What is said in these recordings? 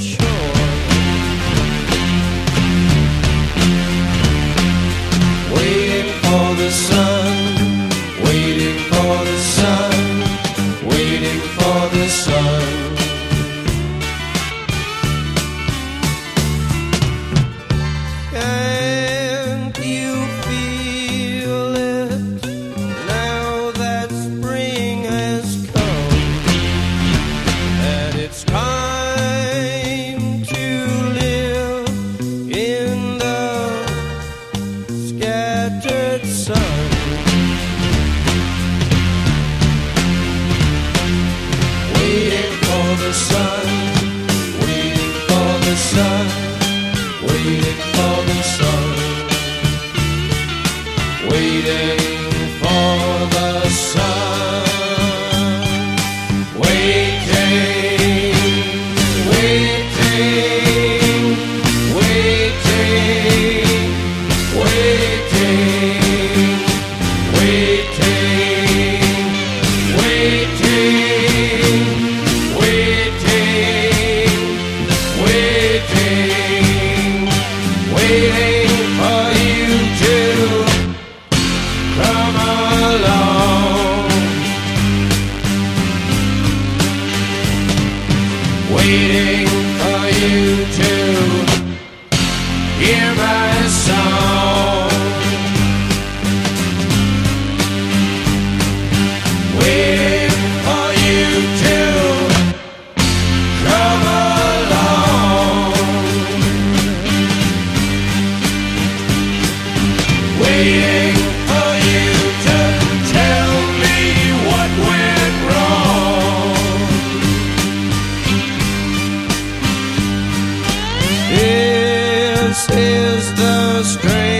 sure. alone. Waiting. This is the strain.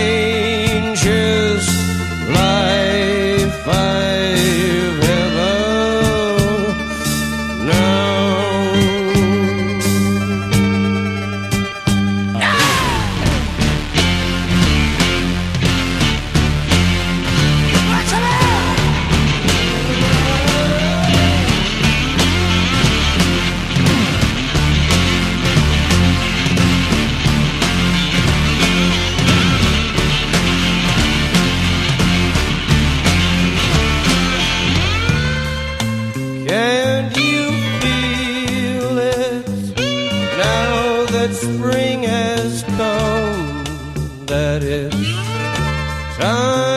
that spring has come, that it's time.